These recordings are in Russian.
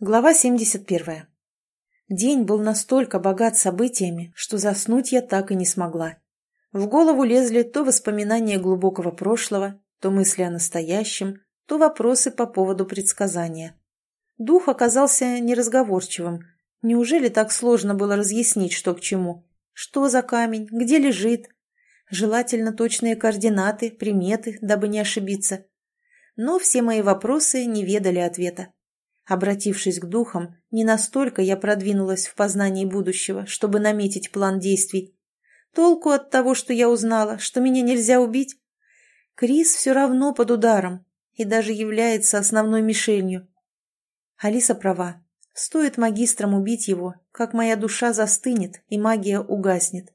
Глава 71. День был настолько богат событиями, что заснуть я так и не смогла. В голову лезли то воспоминания глубокого прошлого, то мысли о настоящем, то вопросы по поводу предсказания. Дух оказался неразговорчивым. Неужели так сложно было разъяснить, что к чему? Что за камень? Где лежит? Желательно точные координаты, приметы, дабы не ошибиться. Но все мои вопросы не ведали ответа. Обратившись к духам, не настолько я продвинулась в познании будущего, чтобы наметить план действий. Толку от того, что я узнала, что меня нельзя убить? Крис все равно под ударом и даже является основной мишенью. Алиса права. Стоит магистрам убить его, как моя душа застынет и магия угаснет.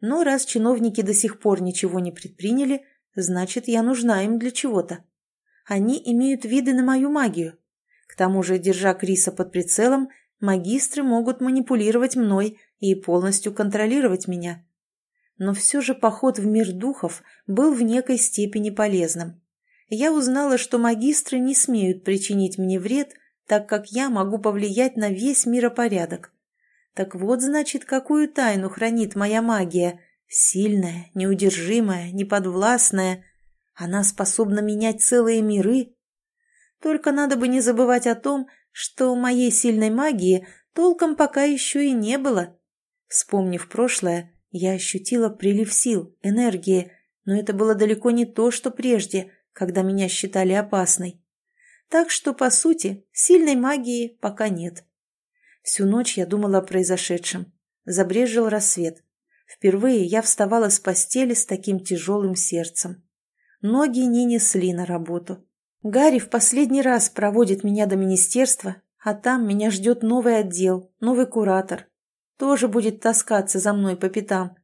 Но раз чиновники до сих пор ничего не предприняли, значит, я нужна им для чего-то. Они имеют виды на мою магию, к тому же, держа Криса под прицелом, магистры могут манипулировать мной и полностью контролировать меня. Но все же поход в мир духов был в некой степени полезным. Я узнала, что магистры не смеют причинить мне вред, так как я могу повлиять на весь миропорядок. Так вот, значит, какую тайну хранит моя магия. Сильная, неудержимая, неподвластная. Она способна менять целые миры только надо бы не забывать о том, что моей сильной магии толком пока еще и не было. Вспомнив прошлое, я ощутила прилив сил, энергии, но это было далеко не то, что прежде, когда меня считали опасной. Так что, по сути, сильной магии пока нет. Всю ночь я думала о произошедшем. Забрежил рассвет. Впервые я вставала с постели с таким тяжелым сердцем. Ноги не несли на работу. Гарри в последний раз проводит меня до министерства, а там меня ждет новый отдел, новый куратор. Тоже будет таскаться за мной по пятам.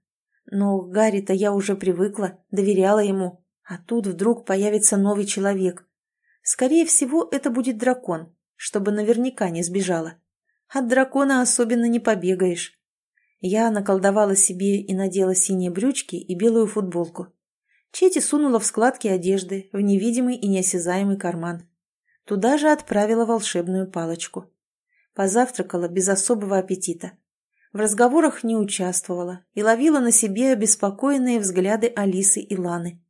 Но Гарри-то я уже привыкла, доверяла ему, а тут вдруг появится новый человек. Скорее всего, это будет дракон, чтобы наверняка не сбежала. От дракона особенно не побегаешь. Я наколдовала себе и надела синие брючки и белую футболку. Чети сунула в складки одежды, в невидимый и неосязаемый карман. Туда же отправила волшебную палочку. Позавтракала без особого аппетита. В разговорах не участвовала и ловила на себе обеспокоенные взгляды Алисы и Ланы.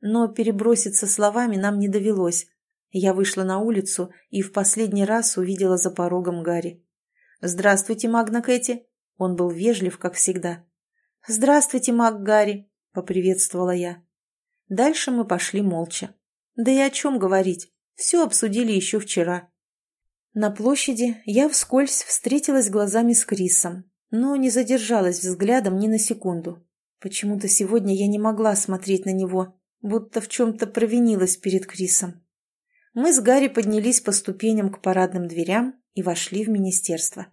Но переброситься словами нам не довелось. Я вышла на улицу и в последний раз увидела за порогом Гарри. «Здравствуйте, Магна Кэти!» Он был вежлив, как всегда. «Здравствуйте, Маг Гарри!» — поприветствовала я. Дальше мы пошли молча. Да и о чем говорить, все обсудили еще вчера. На площади я вскользь встретилась глазами с Крисом, но не задержалась взглядом ни на секунду. Почему-то сегодня я не могла смотреть на него, будто в чем-то провинилась перед Крисом. Мы с Гарри поднялись по ступеням к парадным дверям и вошли в министерство.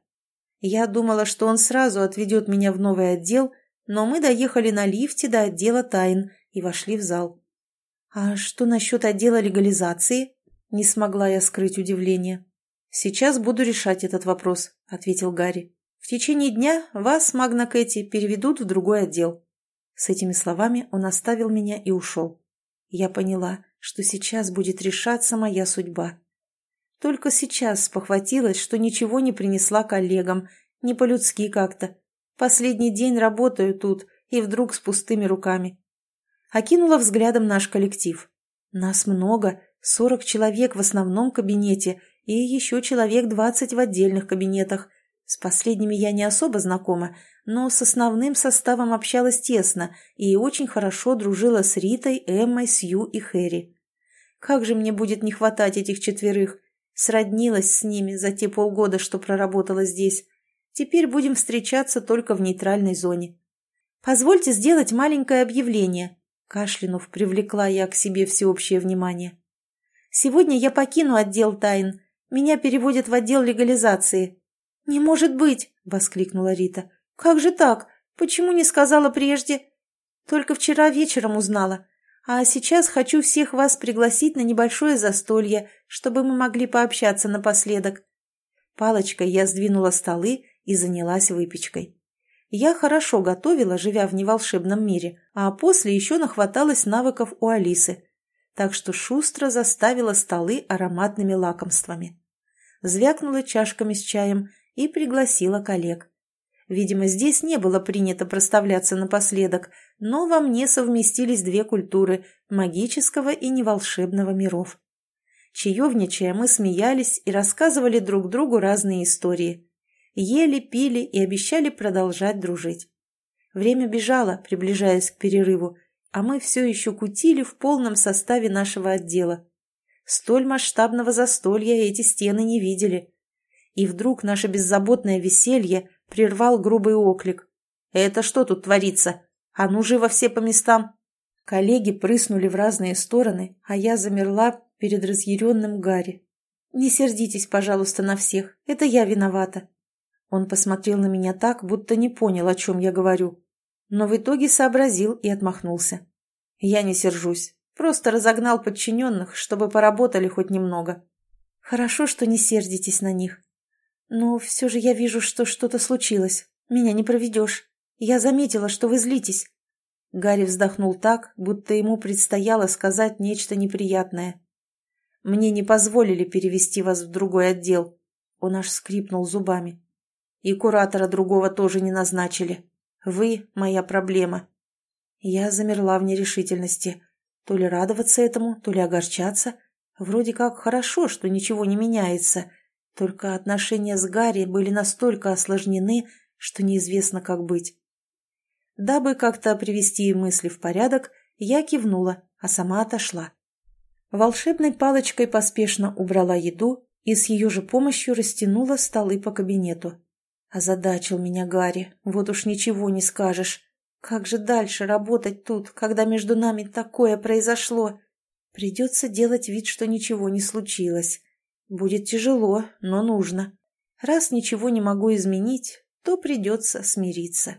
Я думала, что он сразу отведет меня в новый отдел, но мы доехали на лифте до отдела тайн и вошли в зал. «А что насчет отдела легализации?» Не смогла я скрыть удивление. «Сейчас буду решать этот вопрос», — ответил Гарри. «В течение дня вас, Магна Кэти, переведут в другой отдел». С этими словами он оставил меня и ушел. Я поняла, что сейчас будет решаться моя судьба. Только сейчас спохватилась, что ничего не принесла коллегам, не по-людски как-то. Последний день работаю тут, и вдруг с пустыми руками. Окинула взглядом наш коллектив. Нас много, сорок человек в основном кабинете и еще человек двадцать в отдельных кабинетах. С последними я не особо знакома, но с основным составом общалась тесно и очень хорошо дружила с Ритой, Эммой, Сью и Хэри. Как же мне будет не хватать этих четверых? Сроднилась с ними за те полгода, что проработала здесь. Теперь будем встречаться только в нейтральной зоне. Позвольте сделать маленькое объявление. Кашлянув, привлекла я к себе всеобщее внимание. «Сегодня я покину отдел тайн. Меня переводят в отдел легализации». «Не может быть!» — воскликнула Рита. «Как же так? Почему не сказала прежде?» «Только вчера вечером узнала. А сейчас хочу всех вас пригласить на небольшое застолье, чтобы мы могли пообщаться напоследок». Палочкой я сдвинула столы и занялась выпечкой. Я хорошо готовила, живя в неволшебном мире, а после еще нахваталась навыков у Алисы, так что шустро заставила столы ароматными лакомствами. звякнула чашками с чаем и пригласила коллег. Видимо, здесь не было принято проставляться напоследок, но во мне совместились две культуры – магического и неволшебного миров. Чаевничая, мы смеялись и рассказывали друг другу разные истории. Ели, пили и обещали продолжать дружить. Время бежало, приближаясь к перерыву, а мы все еще кутили в полном составе нашего отдела. Столь масштабного застолья эти стены не видели. И вдруг наше беззаботное веселье прервал грубый оклик. «Это что тут творится? А ну живо все по местам!» Коллеги прыснули в разные стороны, а я замерла перед разъяренным Гарри. «Не сердитесь, пожалуйста, на всех. Это я виновата». Он посмотрел на меня так, будто не понял, о чем я говорю но в итоге сообразил и отмахнулся. Я не сержусь, просто разогнал подчиненных, чтобы поработали хоть немного. Хорошо, что не сердитесь на них. Но все же я вижу, что что-то случилось. Меня не проведешь. Я заметила, что вы злитесь. Гарри вздохнул так, будто ему предстояло сказать нечто неприятное. «Мне не позволили перевести вас в другой отдел». Он аж скрипнул зубами. «И куратора другого тоже не назначили. Вы — моя проблема». Я замерла в нерешительности. То ли радоваться этому, то ли огорчаться. Вроде как хорошо, что ничего не меняется. Только отношения с Гарри были настолько осложнены, что неизвестно, как быть. Дабы как-то привести мысли в порядок, я кивнула, а сама отошла. Волшебной палочкой поспешно убрала еду и с ее же помощью растянула столы по кабинету. Озадачил меня Гарри, вот уж ничего не скажешь. Как же дальше работать тут, когда между нами такое произошло? Придется делать вид, что ничего не случилось. Будет тяжело, но нужно. Раз ничего не могу изменить, то придется смириться.